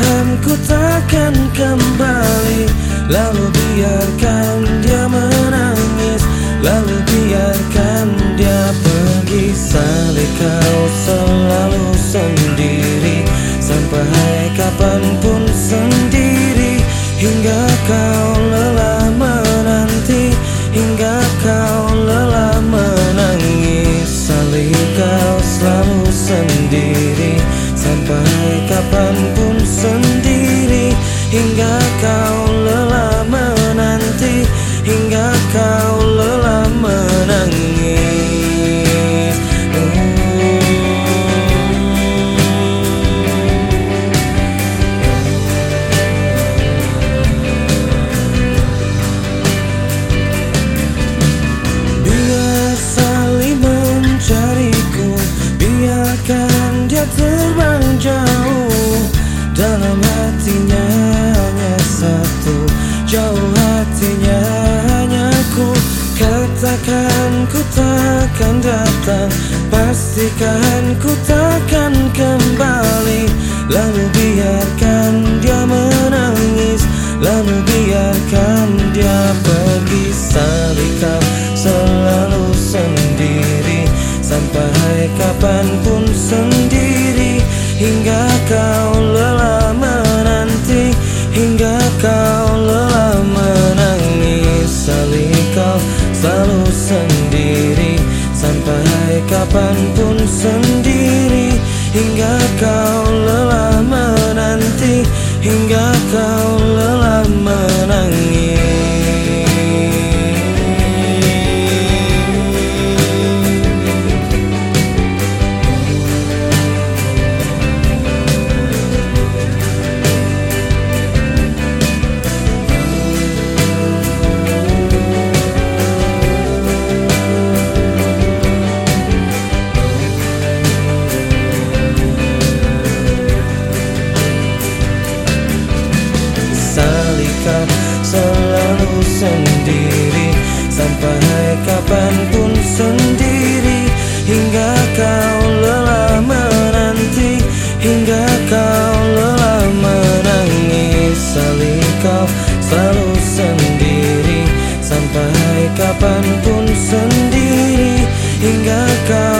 Pastikan ku takkan kembali. Lalu biarkan dia menangis. Lalu biarkan dia pergi. Salih kau selalu sendiri. Sampai kapan pun sendiri. Hingga kau kau lelah menanti Hingga kau lelah menangis. Biar saling mencariku Biarkan dia terbang jauh Dalam hatinya hanya satu Jauh hatinya hanya ku. Katakan ku takkan datang Pastikan ku takkan kembali. Lalu biarkan dia menangis Lalu biarkan dia pergi. Salih selalu sendiri Sampai kapan pun sendiri. Hingga kau selalu sendiri Sampai kapan pun sendiri. Hingga kau lelah menanti Hingga kau lelah menangis sendiri. Hingga kau lelah menanti Hingga kau lelah menangis. Salih kau selalu sendiri Sampai kapan pun sendiri. Hingga kau